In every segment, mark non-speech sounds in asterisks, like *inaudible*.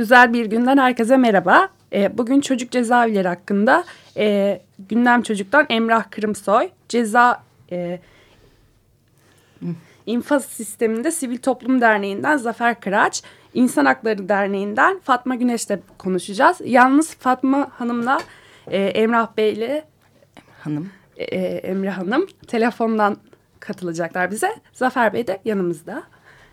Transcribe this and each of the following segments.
Güzel bir günden herkese merhaba. E, bugün çocuk cezaevleri hakkında e, Gündem Çocuk'tan Emrah Kırımsoy, Ceza e, İnfaz Sisteminde Sivil Toplum Derneği'nden Zafer Kıraç, İnsan Hakları Derneği'nden Fatma Güneş'le konuşacağız. Yalnız Fatma Hanım'la e, Emrah Bey'le Hanım. E, Emre Hanım telefondan katılacaklar bize. Zafer Bey de yanımızda.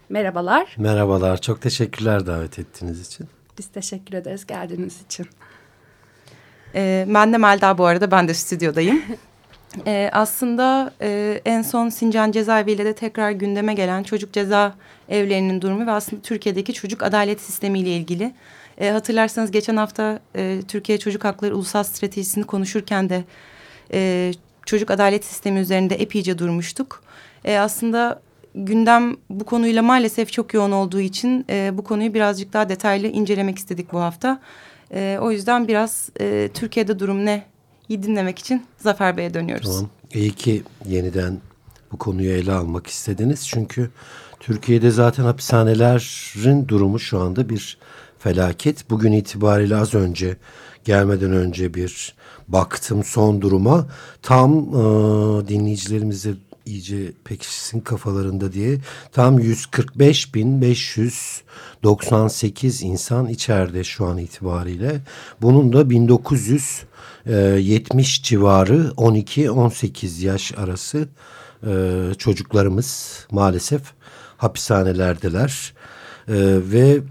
Merhabalar. Merhabalar. Çok teşekkürler davet ettiğiniz için. Biz teşekkür ederiz geldiğiniz için. Ee, ben de Melda bu arada. Ben de stüdyodayım. ee, aslında e, en son Sincan Cezaevi ile de tekrar gündeme gelen çocuk ceza evlerinin durumu ve aslında Türkiye'deki çocuk adalet sistemi ile ilgili. E, hatırlarsanız geçen hafta e, Türkiye Çocuk Hakları Ulusal Stratejisini konuşurken de e, çocuk adalet sistemi üzerinde epeyce durmuştuk. E, aslında gündem bu konuyla maalesef çok yoğun olduğu için e, bu konuyu birazcık daha detaylı incelemek istedik bu hafta. E, o yüzden biraz e, Türkiye'de durum ne iyi dinlemek için Zafer Bey'e dönüyoruz. Tamam. İyi ki yeniden bu konuyu ele almak istediniz. Çünkü Türkiye'de zaten hapishanelerin durumu şu anda bir felaket. Bugün itibariyle az önce gelmeden önce bir baktım son duruma. Tam e, dinleyicilerimize iyice pekişsin kafalarında diye tam 145.598 insan içeride şu an itibariyle. Bunun da 1970 civarı 12-18 yaş arası e, çocuklarımız maalesef hapishanelerdeler. E, ve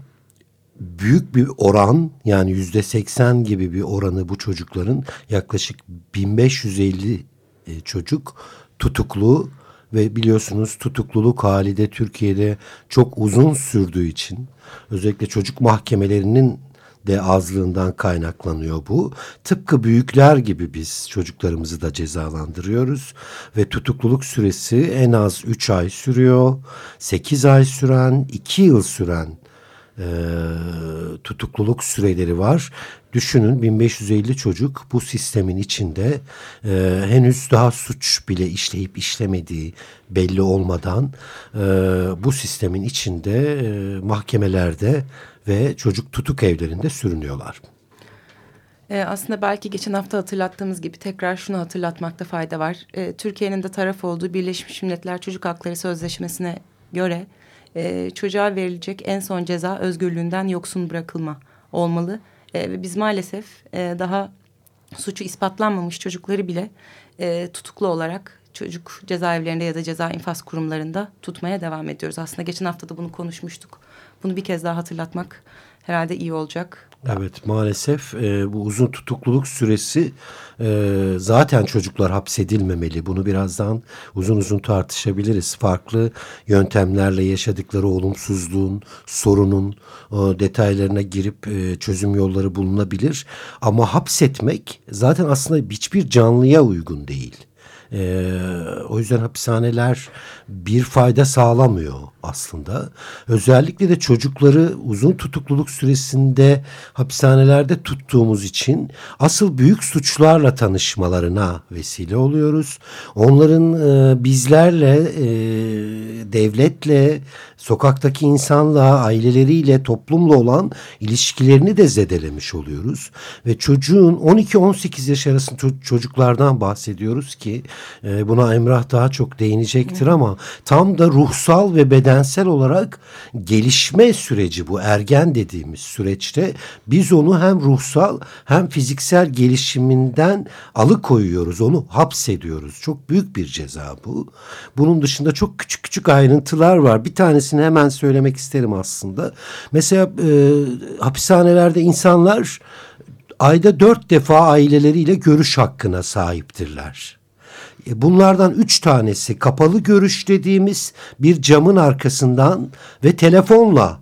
büyük bir oran yani yüzde seksen gibi bir oranı bu çocukların yaklaşık 1550 e, çocuk tutuklu ve biliyorsunuz tutukluluk hali de Türkiye'de çok uzun sürdüğü için özellikle çocuk mahkemelerinin de azlığından kaynaklanıyor bu. Tıpkı büyükler gibi biz çocuklarımızı da cezalandırıyoruz ve tutukluluk süresi en az 3 ay sürüyor. 8 ay süren, 2 yıl süren e, tutukluluk süreleri var. Düşünün 1550 çocuk bu sistemin içinde e, henüz daha suç bile işleyip işlemediği belli olmadan e, bu sistemin içinde e, mahkemelerde ve çocuk tutuk evlerinde sürünüyorlar. Ee, aslında belki geçen hafta hatırlattığımız gibi tekrar şunu hatırlatmakta fayda var. Ee, Türkiye'nin de taraf olduğu Birleşmiş Milletler Çocuk Hakları Sözleşmesi'ne göre e, çocuğa verilecek en son ceza özgürlüğünden yoksun bırakılma olmalı. E, biz maalesef e, daha suçu ispatlanmamış çocukları bile e, tutuklu olarak çocuk cezaevlerinde ya da ceza infaz kurumlarında tutmaya devam ediyoruz. Aslında geçen hafta da bunu konuşmuştuk. Bunu bir kez daha hatırlatmak herhalde iyi olacak. Evet maalesef e, bu uzun tutukluluk süresi e, zaten çocuklar hapsedilmemeli. Bunu birazdan uzun uzun tartışabiliriz. Farklı yöntemlerle yaşadıkları olumsuzluğun, sorunun e, detaylarına girip e, çözüm yolları bulunabilir. Ama hapsetmek zaten aslında hiçbir canlıya uygun değil. Ee, o yüzden hapishaneler bir fayda sağlamıyor aslında. Özellikle de çocukları uzun tutukluluk süresinde hapishanelerde tuttuğumuz için asıl büyük suçlarla tanışmalarına vesile oluyoruz. Onların e, bizlerle, e, devletle, sokaktaki insanla, aileleriyle, toplumla olan ilişkilerini de zedelemiş oluyoruz. Ve çocuğun 12-18 yaş arasında çocuklardan bahsediyoruz ki e, buna Emrah daha çok değinecektir ama tam da ruhsal ve bedensel olarak gelişme süreci bu ergen dediğimiz süreçte biz onu hem ruhsal hem fiziksel gelişiminden alıkoyuyoruz. Onu hapsediyoruz. Çok büyük bir ceza bu. Bunun dışında çok küçük küçük ayrıntılar var. Bir tanesini hemen söylemek isterim aslında. Mesela e, hapishanelerde insanlar ayda dört defa aileleriyle görüş hakkına sahiptirler. E, bunlardan üç tanesi kapalı görüş dediğimiz bir camın arkasından ve telefonla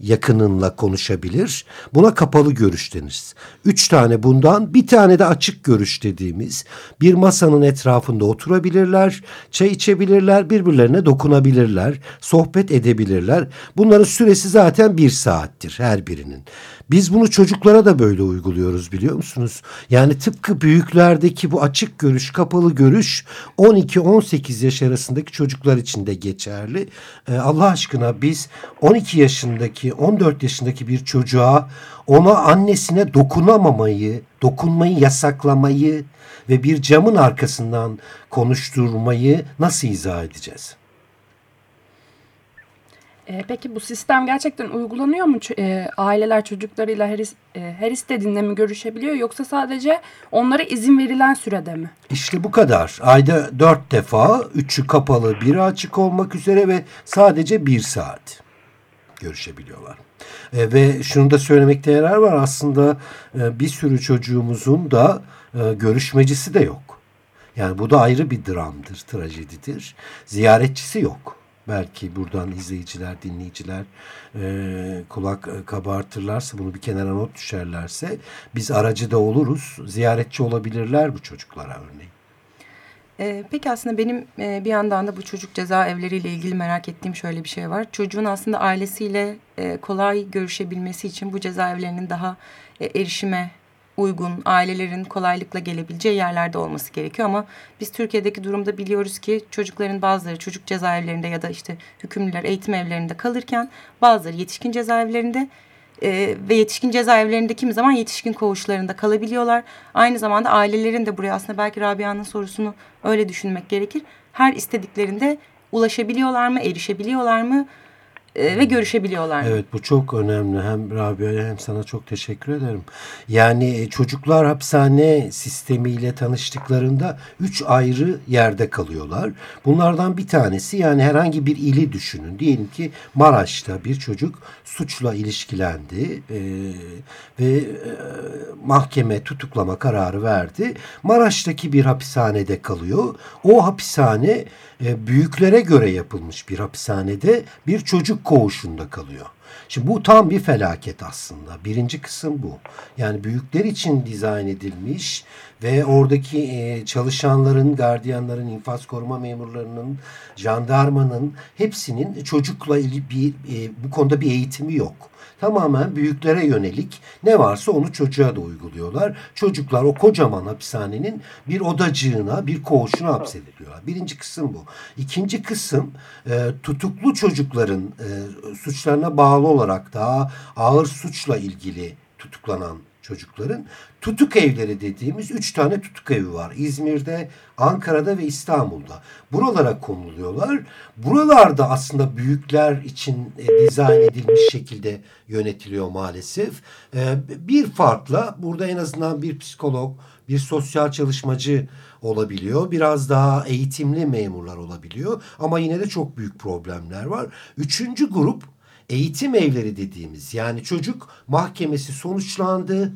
yakınınla konuşabilir. Buna kapalı görüş denir. Üç tane bundan bir tane de açık görüş dediğimiz bir masanın etrafında oturabilirler, çay içebilirler, birbirlerine dokunabilirler, sohbet edebilirler. Bunların süresi zaten bir saattir her birinin. Biz bunu çocuklara da böyle uyguluyoruz biliyor musunuz? Yani tıpkı büyüklerdeki bu açık görüş, kapalı görüş 12-18 yaş arasındaki çocuklar için de geçerli. Ee, Allah aşkına biz 12 yaşındaki, 14 yaşındaki bir çocuğa ona annesine dokunamamayı, dokunmayı yasaklamayı ve bir camın arkasından konuşturmayı nasıl izah edeceğiz? E, peki bu sistem gerçekten uygulanıyor mu? E, aileler çocuklarıyla her, e, her istediğinde mi görüşebiliyor yoksa sadece onlara izin verilen sürede mi? İşte bu kadar. Ayda dört defa, üçü kapalı, biri açık olmak üzere ve sadece bir saat görüşebiliyorlar. E, ve şunu da söylemekte yarar var. Aslında bir sürü çocuğumuzun da görüşmecisi de yok. Yani bu da ayrı bir dramdır, trajedidir. Ziyaretçisi yok. Belki buradan izleyiciler, dinleyiciler e, kulak e, kabartırlarsa, bunu bir kenara not düşerlerse biz aracı da oluruz. Ziyaretçi olabilirler bu çocuklara örneğin. Ee, peki aslında benim e, bir yandan da bu çocuk cezaevleriyle ilgili merak ettiğim şöyle bir şey var. Çocuğun aslında ailesiyle e, kolay görüşebilmesi için bu cezaevlerinin daha e, erişime uygun, ailelerin kolaylıkla gelebileceği yerlerde olması gerekiyor. Ama biz Türkiye'deki durumda biliyoruz ki çocukların bazıları çocuk cezaevlerinde ya da işte hükümlüler eğitim evlerinde kalırken bazıları yetişkin cezaevlerinde e, ve yetişkin cezaevlerinde kimi zaman yetişkin koğuşlarında kalabiliyorlar. Aynı zamanda ailelerin de buraya aslında belki Rabia'nın sorusunu öyle düşünmek gerekir. Her istediklerinde ulaşabiliyorlar mı, erişebiliyorlar mı ve görüşebiliyorlar? Evet bu çok önemli. Hem Rabia'ya hem sana çok teşekkür ederim. Yani e, çocuklar hapishane sistemiyle tanıştıklarında üç ayrı yerde kalıyorlar. Bunlardan bir tanesi yani herhangi bir ili düşünün. Diyelim ki Maraş'ta bir çocuk suçla ilişkilendi e, ve e, mahkeme tutuklama kararı verdi. Maraş'taki bir hapishanede kalıyor. O hapishane e, büyüklere göre yapılmış bir hapishanede bir çocuk koğuşunda kalıyor. Şimdi bu tam bir felaket aslında. Birinci kısım bu. Yani büyükler için dizayn edilmiş ve oradaki e, çalışanların, gardiyanların, infaz koruma memurlarının, jandarmanın hepsinin çocukla ilgili bir, e, bu konuda bir eğitimi yok. Tamamen büyüklere yönelik ne varsa onu çocuğa da uyguluyorlar. Çocuklar o kocaman hapishanenin bir odacığına, bir koğuşuna hapsediliyorlar. Birinci kısım bu. İkinci kısım e, tutuklu çocukların e, suçlarına bağlı olarak daha ağır suçla ilgili tutuklanan çocukların tutuk evleri dediğimiz üç tane tutuk evi var. İzmir'de, Ankara'da ve İstanbul'da. Buralara konuluyorlar. Buralarda aslında büyükler için e, dizayn edilmiş şekilde yönetiliyor maalesef. E, bir farkla burada en azından bir psikolog, bir sosyal çalışmacı olabiliyor. Biraz daha eğitimli memurlar olabiliyor. Ama yine de çok büyük problemler var. Üçüncü grup eğitim evleri dediğimiz yani çocuk mahkemesi sonuçlandı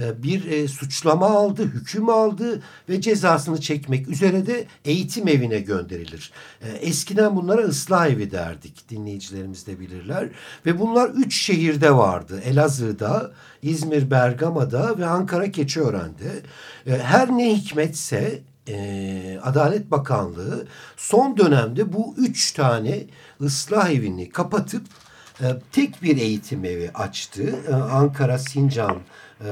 e, bir e, suçlama aldı, hüküm aldı ve cezasını çekmek üzere de eğitim evine gönderilir. E, eskiden bunlara ıslah evi derdik, dinleyicilerimiz de bilirler. Ve bunlar üç şehirde vardı. Elazığ'da, İzmir Bergama'da ve Ankara Keçiören'de. Her ne hikmetse Adalet Bakanlığı son dönemde bu üç tane ıslah evini kapatıp tek bir eğitim evi açtı. Ankara Sincan e,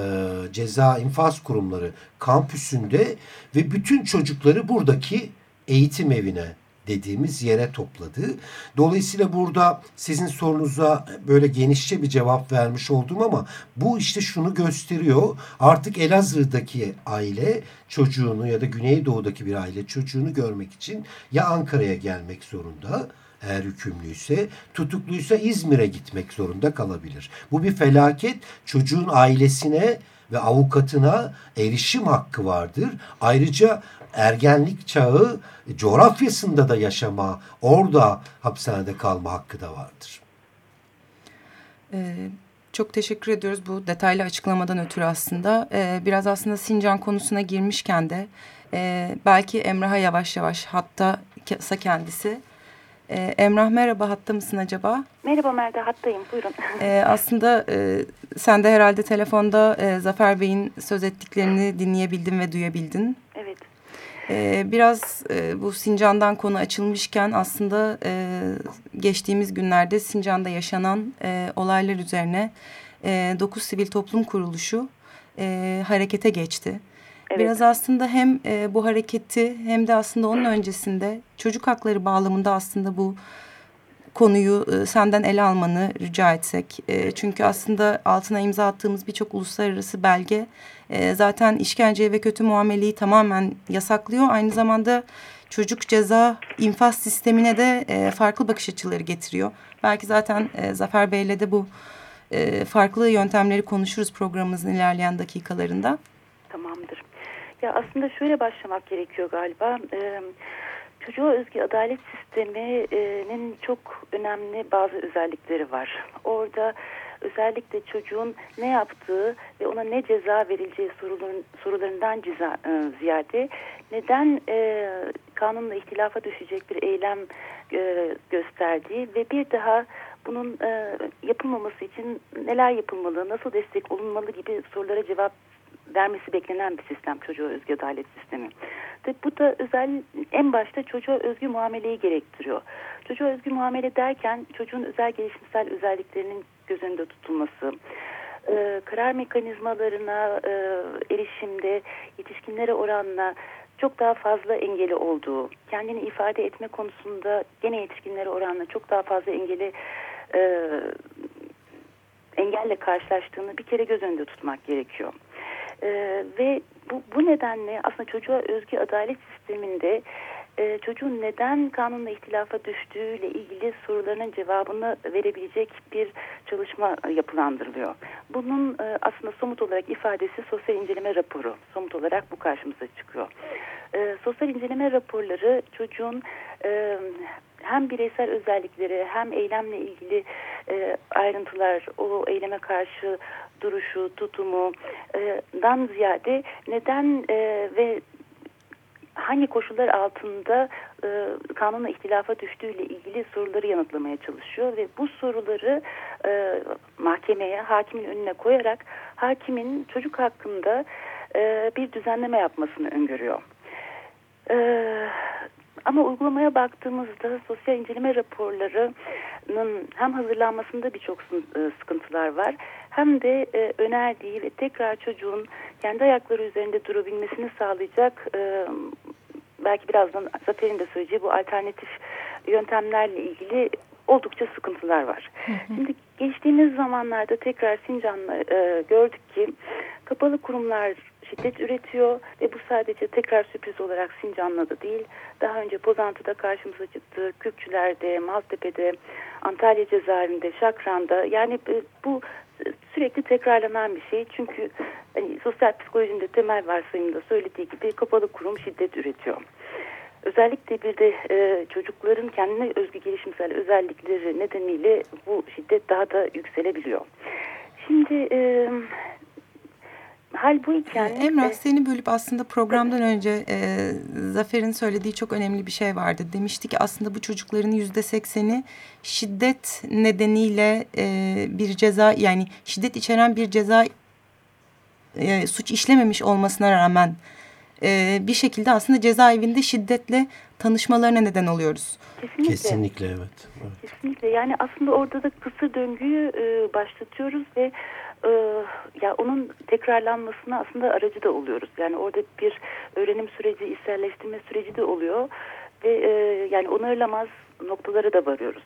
ceza infaz kurumları kampüsünde ve bütün çocukları buradaki eğitim evine dediğimiz yere topladı. Dolayısıyla burada sizin sorunuza böyle genişçe bir cevap vermiş oldum ama bu işte şunu gösteriyor. Artık Elazığ'daki aile çocuğunu ya da Güneydoğu'daki bir aile çocuğunu görmek için ya Ankara'ya gelmek zorunda eğer hükümlüyse, tutukluysa İzmir'e gitmek zorunda kalabilir. Bu bir felaket. Çocuğun ailesine ve avukatına erişim hakkı vardır. Ayrıca ergenlik çağı coğrafyasında da yaşama, orada hapishanede kalma hakkı da vardır. Ee, çok teşekkür ediyoruz bu detaylı açıklamadan ötürü aslında. Ee, biraz aslında Sincan konusuna girmişken de e, belki Emrah'a yavaş yavaş hatta kendisi E, Emrah merhaba hatta mısın acaba? Merhaba Melda hattayım buyurun. *laughs* E, aslında e, sen de herhalde telefonda e, Zafer Bey'in söz ettiklerini dinleyebildin ve duyabildin. Evet. E, biraz e, bu Sincan'dan konu açılmışken aslında e, geçtiğimiz günlerde Sincan'da yaşanan e, olaylar üzerine e, 9 Sivil Toplum Kuruluşu e, harekete geçti. Evet. Biraz aslında hem e, bu hareketi hem de aslında onun öncesinde çocuk hakları bağlamında aslında bu konuyu e, senden ele almanı rica etsek. E, çünkü aslında altına imza attığımız birçok uluslararası belge e, zaten işkence ve kötü muameleyi tamamen yasaklıyor. Aynı zamanda çocuk ceza infaz sistemine de e, farklı bakış açıları getiriyor. Belki zaten e, Zafer Bey'le de bu e, farklı yöntemleri konuşuruz programımızın ilerleyen dakikalarında. Tamamdır. Ya aslında şöyle başlamak gerekiyor galiba. Ee, çocuğa özgü adalet sisteminin çok önemli bazı özellikleri var. Orada özellikle çocuğun ne yaptığı ve ona ne ceza verileceği soruların, sorularından ciza, e, ziyade neden e, kanunla ihtilafa düşecek bir eylem e, gösterdiği ve bir daha bunun e, yapılmaması için neler yapılmalı, nasıl destek olunmalı gibi sorulara cevap vermesi beklenen bir sistem çocuğa özgü adalet sistemi. Ve bu da özel en başta çocuğa özgü muameleyi gerektiriyor. Çocuğa özgü muamele derken çocuğun özel gelişimsel özelliklerinin göz önünde tutulması, e, karar mekanizmalarına e, erişimde yetişkinlere oranla çok daha fazla engeli olduğu, kendini ifade etme konusunda gene yetişkinlere oranla çok daha fazla engeli e, engelle karşılaştığını bir kere göz önünde tutmak gerekiyor. Ee, ve bu, bu nedenle aslında çocuğa özgü adalet sisteminde e, çocuğun neden kanunla ihtilafa düştüğüyle ilgili sorularının cevabını verebilecek bir çalışma yapılandırılıyor. Bunun e, aslında somut olarak ifadesi sosyal inceleme raporu. Somut olarak bu karşımıza çıkıyor. E, sosyal inceleme raporları çocuğun e, hem bireysel özellikleri hem eylemle ilgili e, ayrıntılar, o eyleme karşı duruşu, tutumu e, ziyade neden e, ve hangi koşullar altında e, kanunla ihtilafa düştüğüyle ilgili soruları yanıtlamaya çalışıyor ve bu soruları e, mahkemeye, hakimin önüne koyarak hakimin çocuk hakkında e, bir düzenleme yapmasını öngörüyor. E, ama uygulamaya baktığımızda sosyal inceleme raporlarının hem hazırlanmasında birçok sıkıntılar var hem de e, önerdiği ve tekrar çocuğun kendi ayakları üzerinde durabilmesini sağlayacak e, belki birazdan Zafer'in de söyleyeceği bu alternatif yöntemlerle ilgili oldukça sıkıntılar var. Şimdi geçtiğimiz zamanlarda tekrar Sincan'la e, gördük ki kapalı kurumlar şiddet üretiyor ve bu sadece tekrar sürpriz olarak Sincan'la da değil. Daha önce Pozantı'da karşımıza çıktı, Kürkçüler'de, Maltepe'de, Antalya cezaevinde, Şakran'da. Yani bu sürekli tekrarlanan bir şey. Çünkü hani, sosyal psikolojinin de temel varsayımında söylediği gibi kapalı kurum şiddet üretiyor. Özellikle bir de e, çocukların kendine özgü gelişimsel özellikleri nedeniyle bu şiddet daha da yükselebiliyor. Şimdi e, hal bu iken... Emrah seni bölüp aslında programdan önce e, Zafer'in söylediği çok önemli bir şey vardı. Demişti ki aslında bu çocukların yüzde sekseni şiddet nedeniyle e, bir ceza yani şiddet içeren bir ceza e, suç işlememiş olmasına rağmen e, bir şekilde aslında cezaevinde şiddetle tanışmalarına neden oluyoruz. Kesinlikle. Kesinlikle evet. evet. Kesinlikle yani aslında orada da kısır döngüyü e, başlatıyoruz ve e, ya onun tekrarlanmasına aslında aracı da oluyoruz. Yani orada bir öğrenim süreci, içselleştirme süreci de oluyor ve e, yani onarılamaz noktalara da varıyoruz.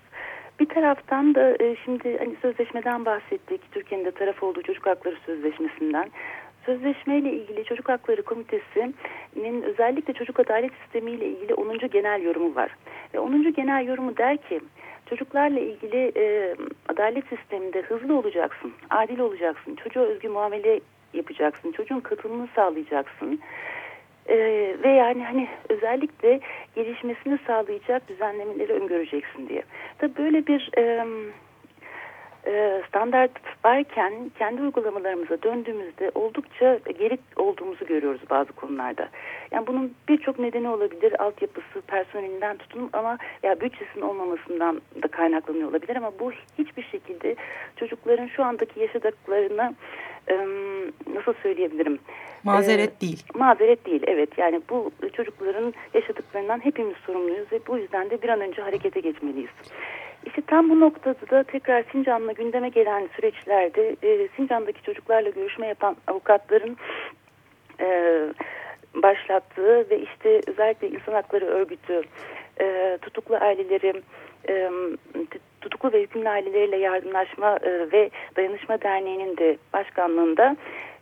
Bir taraftan da e, şimdi hani sözleşmeden bahsettik. Türkiye'nin de taraf olduğu Çocuk Hakları Sözleşmesi'nden. Sözleşmeyle ilgili Çocuk Hakları Komitesi'nin özellikle çocuk adalet sistemi ile ilgili 10. genel yorumu var. Ve 10. genel yorumu der ki çocuklarla ilgili e, adalet sisteminde hızlı olacaksın, adil olacaksın, çocuğa özgü muamele yapacaksın, çocuğun katılımını sağlayacaksın. Ee, ve yani hani özellikle gelişmesini sağlayacak düzenlemeleri öngöreceksin diye. Tabii böyle bir e, e, standart varken kendi uygulamalarımıza döndüğümüzde oldukça geri olduğumuzu görüyoruz bazı konularda. Yani bunun birçok nedeni olabilir. Altyapısı, personelinden tutun ama ya bütçesinin olmamasından da kaynaklanıyor olabilir ama bu hiçbir şekilde çocukların şu andaki yaşadıklarını e, nasıl söyleyebilirim? Mazeret Ee, değil. Mazeret değil evet yani bu çocukların yaşadıklarından hepimiz sorumluyuz ve bu yüzden de bir an önce harekete geçmeliyiz. İşte tam bu noktada da tekrar Sincan'la gündeme gelen süreçlerde e, Sincan'daki çocuklarla görüşme yapan avukatların e, başlattığı ve işte özellikle insan hakları örgütü, e, tutuklu aileleri, e, tutuklu ve hükümlü aileleriyle yardımlaşma e, ve dayanışma derneğinin de başkanlığında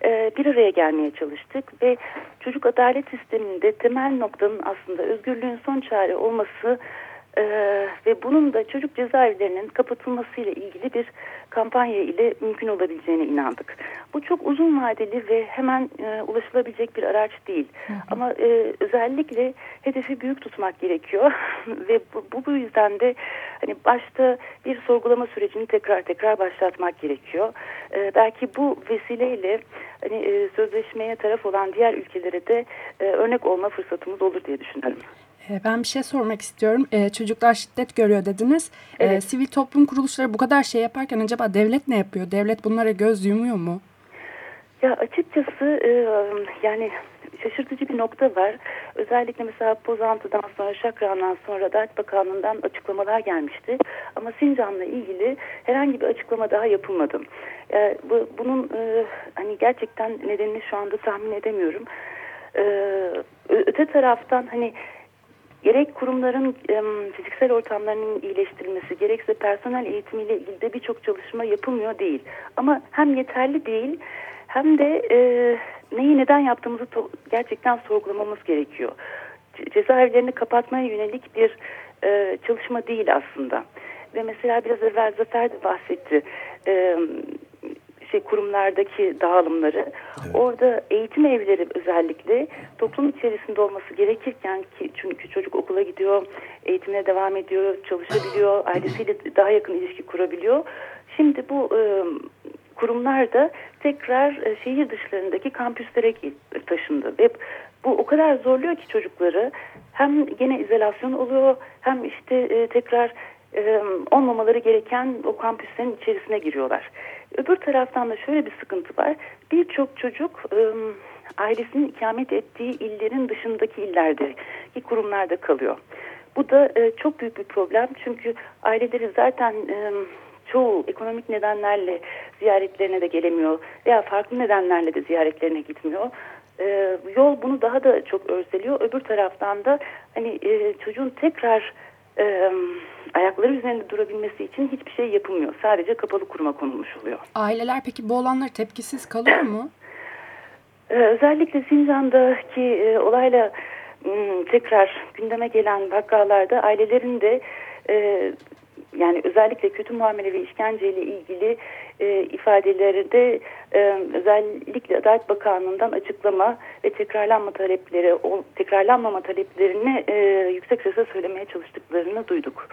e, bir araya gelmeye çalıştık ve çocuk adalet sisteminde temel noktanın aslında özgürlüğün son çare olması ee, ve bunun da çocuk cezaevlerinin kapatılmasıyla ilgili bir kampanya ile mümkün olabileceğine inandık. Bu çok uzun vadeli ve hemen e, ulaşılabilecek bir araç değil. Hı hı. Ama e, özellikle hedefi büyük tutmak gerekiyor *laughs* ve bu, bu, bu yüzden de hani başta bir sorgulama sürecini tekrar tekrar başlatmak gerekiyor. E, belki bu vesileyle hani e, sözleşmeye taraf olan diğer ülkelere de e, örnek olma fırsatımız olur diye düşünüyorum. E, ben bir şey sormak istiyorum. Ee, çocuklar şiddet görüyor dediniz. Ee, evet. Ee, sivil toplum kuruluşları bu kadar şey yaparken acaba devlet ne yapıyor? Devlet bunlara göz yumuyor mu? Ya açıkçası e, yani şaşırtıcı bir nokta var. Özellikle mesela Pozantı'dan sonra Şakran'dan sonra Adalet Bakanlığı'ndan açıklamalar gelmişti. Ama Sincan'la ilgili herhangi bir açıklama daha yapılmadı. Yani bu, bunun e, hani gerçekten nedenini şu anda tahmin edemiyorum. E, öte taraftan hani gerek kurumların fiziksel ortamlarının iyileştirilmesi gerekse personel eğitimiyle ilgili de birçok çalışma yapılmıyor değil. Ama hem yeterli değil hem de e, neyi neden yaptığımızı gerçekten sorgulamamız gerekiyor. Cezaevlerini kapatmaya yönelik bir e, çalışma değil aslında. Ve mesela biraz evvel Zafer de bahsetti. E, şey kurumlardaki dağılımları. Evet. Orada eğitim evleri özellikle toplum içerisinde olması gerekirken ki çünkü çocuk okula gidiyor, eğitimine devam ediyor, çalışabiliyor, ailesiyle daha yakın ilişki kurabiliyor. Şimdi bu e, kurumlar da tekrar e, şehir dışlarındaki kampüslere taşındı ve bu o kadar zorluyor ki çocukları hem gene izolasyon oluyor hem işte e, tekrar e, olmamaları gereken o kampüslerin içerisine giriyorlar. Öbür taraftan da şöyle bir sıkıntı var. Birçok çocuk e, ailesinin ikamet ettiği illerin dışındaki illerdeki kurumlarda kalıyor. Bu da e, çok büyük bir problem çünkü aileleri zaten e, çoğu ekonomik nedenlerle ziyaretlerine de gelemiyor veya farklı nedenlerle de ziyaretlerine gitmiyor. E, yol bunu daha da çok örseliyor. Öbür taraftan da hani e, çocuğun tekrar e, ayakları üzerinde durabilmesi için hiçbir şey yapılmıyor. Sadece kapalı kuruma konulmuş oluyor. Aileler peki bu olanlar tepkisiz kalıyor mu? Ee, özellikle Sincan'daki e, olayla m, tekrar gündeme gelen vakalarda ailelerin de e, yani özellikle kötü muamele ve işkenceyle ilgili e, ifadeleri de e, özellikle Adalet Bakanlığı'ndan açıklama ve tekrarlanma talepleri, o tekrarlanmama taleplerini e, yüksek sesle söylemeye çalıştıklarını duyduk.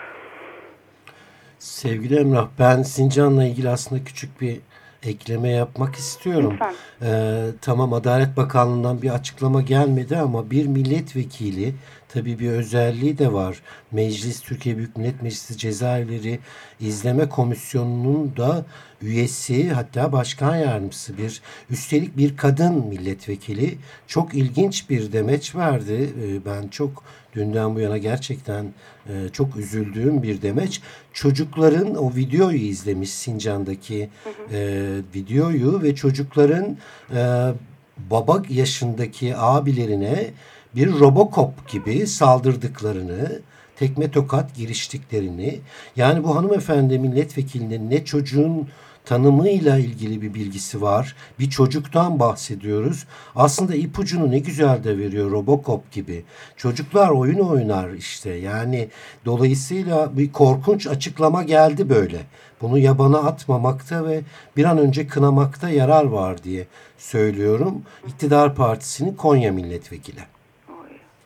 Sevgili Emrah ben Sincan'la ilgili aslında küçük bir ekleme yapmak istiyorum. Ee, tamam Adalet Bakanlığı'ndan bir açıklama gelmedi ama bir milletvekili tabii bir özelliği de var. Meclis, Türkiye Büyük Millet Meclisi Cezaevleri İzleme Komisyonu'nun da üyesi hatta başkan yardımcısı bir üstelik bir kadın milletvekili çok ilginç bir demeç verdi. Ee, ben çok dünden bu yana gerçekten e, çok üzüldüğüm bir demeç. Çocukların o videoyu izlemiş Sincan'daki e, videoyu ve çocukların e, baba yaşındaki abilerine bir Robocop gibi saldırdıklarını, tekme tokat giriştiklerini, yani bu hanımefendi milletvekilinin ne çocuğun tanımıyla ilgili bir bilgisi var. Bir çocuktan bahsediyoruz. Aslında ipucunu ne güzel de veriyor Robocop gibi. Çocuklar oyun oynar işte. Yani dolayısıyla bir korkunç açıklama geldi böyle. Bunu yabana atmamakta ve bir an önce kınamakta yarar var diye söylüyorum. İktidar Partisi'nin Konya milletvekili.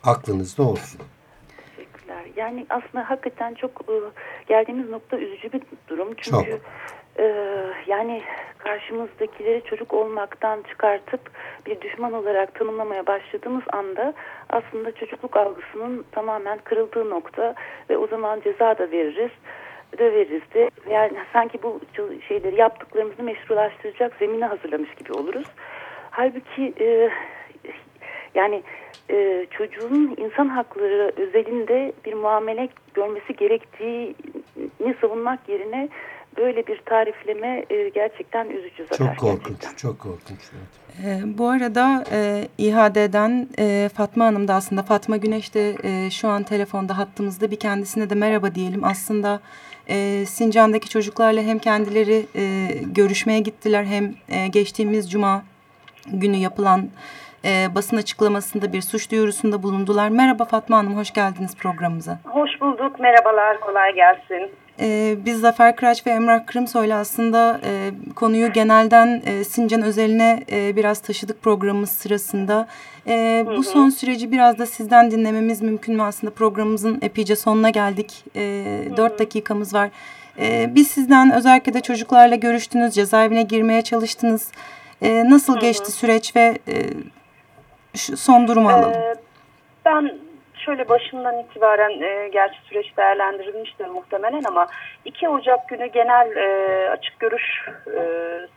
Aklınızda olsun. Teşekkürler. Yani aslında hakikaten çok e, geldiğimiz nokta üzücü bir durum. Çünkü çok yani karşımızdakileri çocuk olmaktan çıkartıp bir düşman olarak tanımlamaya başladığımız anda aslında çocukluk algısının tamamen kırıldığı nokta ve o zaman ceza da veririz döveriz de yani sanki bu şeyleri yaptıklarımızı meşrulaştıracak zemini hazırlamış gibi oluruz. Halbuki e, yani e, çocuğun insan hakları özelinde bir muamele görmesi gerektiğini savunmak yerine böyle bir tarifleme e, gerçekten üzücü zaten. Çok korkunç, gerçekten. çok korkunç. Evet. E, bu arada e, İHA'den e, Fatma Hanım da aslında Fatma Güneş de e, şu an telefonda hattımızda bir kendisine de merhaba diyelim. Aslında e, Sincan'daki çocuklarla hem kendileri e, görüşmeye gittiler hem e, geçtiğimiz cuma günü yapılan e, basın açıklamasında bir suç duyurusunda bulundular. Merhaba Fatma Hanım, hoş geldiniz programımıza. Hoş bulduk, merhabalar, kolay gelsin. Ee, biz Zafer Kıraç ve Emrah Kırımsoy'la aslında e, konuyu genelden e, Sincan özeline e, biraz taşıdık programımız sırasında. E, hı hı. Bu son süreci biraz da sizden dinlememiz mümkün mü? Aslında programımızın epeyce sonuna geldik. E, dört dakikamız var. E, biz sizden özellikle de çocuklarla görüştünüz, cezaevine girmeye çalıştınız. E, nasıl hı hı. geçti süreç ve e, şu son durumu alalım? Ee, ben şöyle başından itibaren e, gerçi süreç değerlendirilmiştir muhtemelen ama 2 Ocak günü genel e, açık görüş e,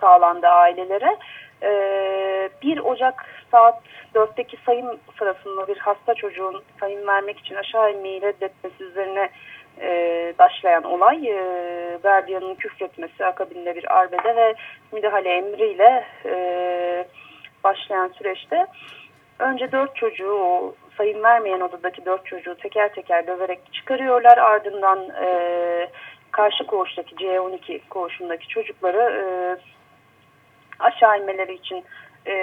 sağlandı ailelere. E, 1 Ocak saat 4'teki sayım sırasında bir hasta çocuğun sayım vermek için aşağı inmeyi reddetmesi üzerine e, başlayan olay e, gardiyanın küfretmesi akabinde bir arbede ve müdahale emriyle e, başlayan süreçte önce dört çocuğu o sayım vermeyen odadaki dört çocuğu teker teker döverek çıkarıyorlar. Ardından e, karşı koğuştaki C12 koğuşundaki çocukları e, aşağı inmeleri için e,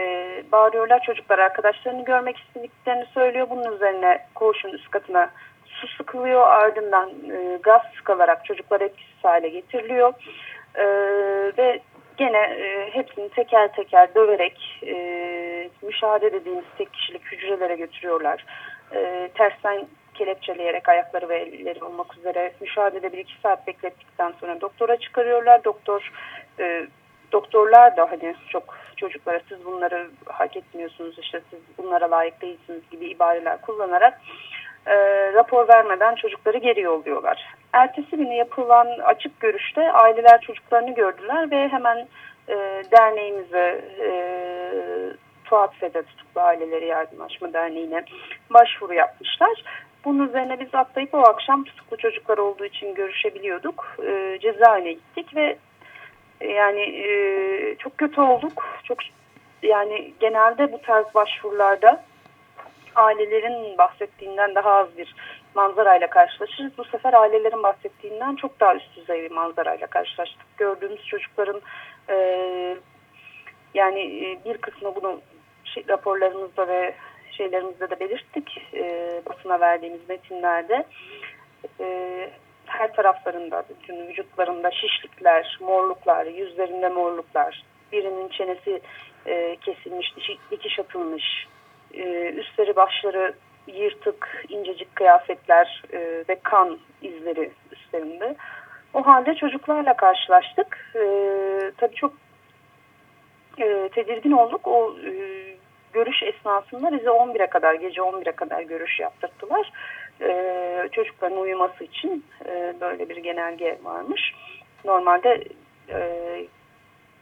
bağırıyorlar. Çocuklar arkadaşlarını görmek istediklerini söylüyor. Bunun üzerine koğuşun üst katına su sıkılıyor. Ardından e, gaz sıkılarak çocuklar etkisiz hale getiriliyor. E, ve gene e, hepsini teker teker döverek e, müşahede dediğimiz tek kişilik hücrelere götürüyorlar. E, tersten kelepçeleyerek ayakları ve elleri olmak üzere müşahedede bir iki saat beklettikten sonra doktora çıkarıyorlar. Doktor e, doktorlar da hani çok çocuklara siz bunları hak etmiyorsunuz işte siz bunlara layık değilsiniz gibi ibareler kullanarak e, rapor vermeden çocukları geri yolluyorlar. Ertesi günü yapılan açık görüşte aileler çocuklarını gördüler ve hemen e, derneğimize e, Fuat Fede Tutuklu Aileleri Yardımlaşma Derneği'ne başvuru yapmışlar. Bunun üzerine biz atlayıp o akşam tutuklu çocuklar olduğu için görüşebiliyorduk. E, cezaevine gittik ve e, yani e, çok kötü olduk. Çok yani genelde bu tarz başvurularda ailelerin bahsettiğinden daha az bir manzarayla karşılaşırız. Bu sefer ailelerin bahsettiğinden çok daha üst düzey bir manzarayla karşılaştık. Gördüğümüz çocukların e, yani e, bir kısmı bunu şey, raporlarımızda ve şeylerimizde de belirttik. E, basına verdiğimiz metinlerde. E, her taraflarında, bütün vücutlarında şişlikler, morluklar, yüzlerinde morluklar, birinin çenesi e, kesilmiş, dikiş atılmış, e, üstleri başları yırtık, incecik kıyafetler e, ve kan izleri üstlerinde. O halde çocuklarla karşılaştık. E, tabii çok e, tedirgin olduk. O e, görüş esnasında bize 11'e kadar, gece 11'e kadar görüş yaptırdılar. E, çocukların uyuması için e, böyle bir genelge varmış. Normalde e,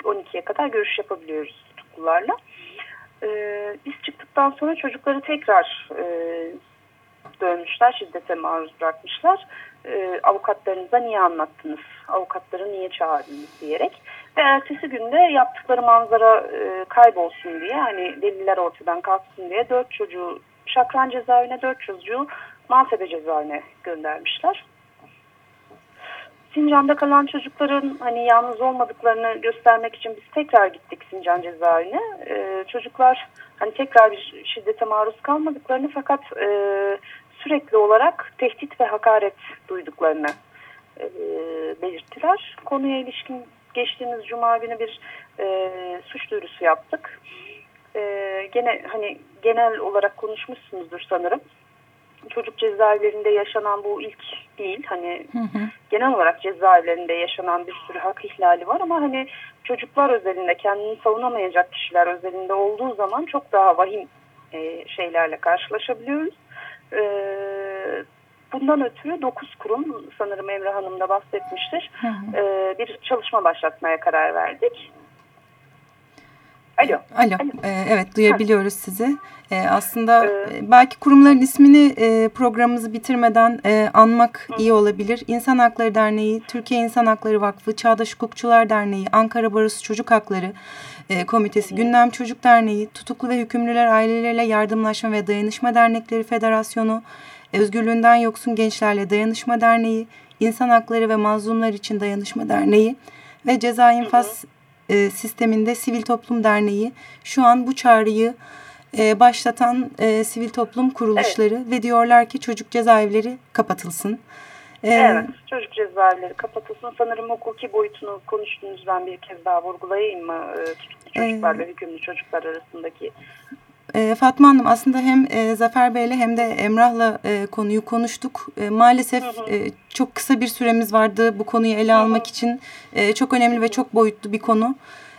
12'ye kadar görüş yapabiliyoruz tutuklularla. E, biz çıktıktan sonra çocukları tekrar e, dönmüşler, şiddete maruz bırakmışlar. E, avukatlarınıza niye anlattınız, avukatları niye çağırdınız diyerek. Ve ertesi günde yaptıkları manzara e, kaybolsun diye, hani deliller ortadan kalksın diye dört çocuğu Şakran cezaevine, dört çocuğu Maltepe cezaevine göndermişler. Sincan'da kalan çocukların hani yalnız olmadıklarını göstermek için biz tekrar gittik Sincan cezaevine. Ee, çocuklar hani tekrar bir şiddete maruz kalmadıklarını fakat e, sürekli olarak tehdit ve hakaret duyduklarını e, belirttiler. Konuya ilişkin geçtiğimiz cuma günü bir e, suç duyurusu yaptık. E, gene hani genel olarak konuşmuşsunuzdur sanırım. Çocuk cezaevlerinde yaşanan bu ilk değil. Hani hı hı. genel olarak cezaevlerinde yaşanan bir sürü hak ihlali var ama hani çocuklar özelinde kendini savunamayacak kişiler özelinde olduğu zaman çok daha vahim e, şeylerle karşılaşabiliyoruz. E, bundan ötürü 9 kurum sanırım Emre Hanım da bahsetmiştir. Hı hı. E, bir çalışma başlatmaya karar verdik. Alo. Alo. Alo. Ee, evet duyabiliyoruz ha. sizi. Ee, aslında ee, belki kurumların ismini e, programımızı bitirmeden e, anmak hı. iyi olabilir. İnsan Hakları Derneği, Türkiye İnsan Hakları Vakfı, Çağdaş Hukukçular Derneği, Ankara Barosu Çocuk Hakları e, Komitesi, hı. Gündem Çocuk Derneği, Tutuklu ve Hükümlüler Aileleriyle Yardımlaşma ve Dayanışma Dernekleri Federasyonu, Özgürlüğünden Yoksun Gençlerle Dayanışma Derneği, İnsan Hakları ve Mazlumlar İçin Dayanışma Derneği ve Ceza İnfaz e, sisteminde Sivil Toplum Derneği şu an bu çağrıyı e, başlatan e, sivil toplum kuruluşları evet. ve diyorlar ki çocuk cezaevleri kapatılsın. Ee, evet, çocuk cezaevleri kapatılsın. Sanırım hukuki boyutunu konuştunuz. Ben bir kez daha vurgulayayım mı? E, tutuklu çocuklarla e, hükümlü çocuklar arasındaki e, Fatma Hanım aslında hem e, Zafer Bey'le hem de Emrah'la e, konuyu konuştuk. E, maalesef hı hı. E, çok kısa bir süremiz vardı bu konuyu ele hı hı. almak için. E, çok önemli ve çok boyutlu bir konu.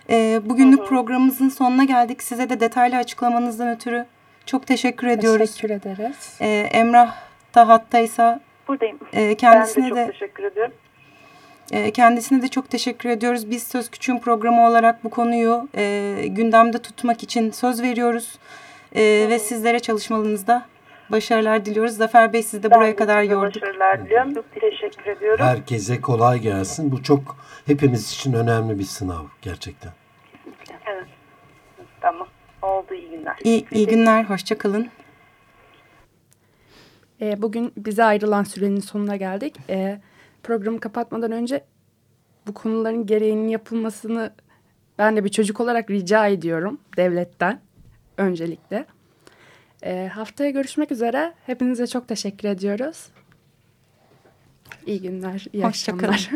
E, bugünlük hı hı. programımızın sonuna geldik. Size de detaylı açıklamanızdan ötürü çok teşekkür ediyoruz. Teşekkür ederiz. E, Emrah da hattaysa Buradayım. E, kendisine ben de çok de, teşekkür ediyorum. E, kendisine de çok teşekkür ediyoruz. Biz Söz Küçüğün programı olarak bu konuyu e, gündemde tutmak için söz veriyoruz. E, ve sizlere çalışmalarınızda başarılar diliyoruz. Zafer Bey siz de ben buraya kadar yorduk. Başarılar diliyorum. Çok teşekkür ediyorum. Herkese kolay gelsin. Bu çok hepimiz için önemli bir sınav gerçekten. Evet. Tamam. Oldu iyi günler. İyi, iyi günler. Hoşçakalın. E, bugün bize ayrılan sürenin sonuna geldik. E, programı kapatmadan önce bu konuların gereğinin yapılmasını ben de bir çocuk olarak rica ediyorum devletten öncelikle. E, haftaya görüşmek üzere. Hepinize çok teşekkür ediyoruz. İyi günler, iyi Hoşça akşamlar.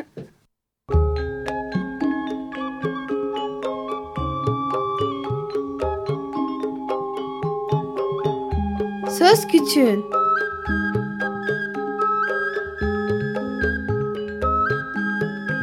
Söz Küçüğün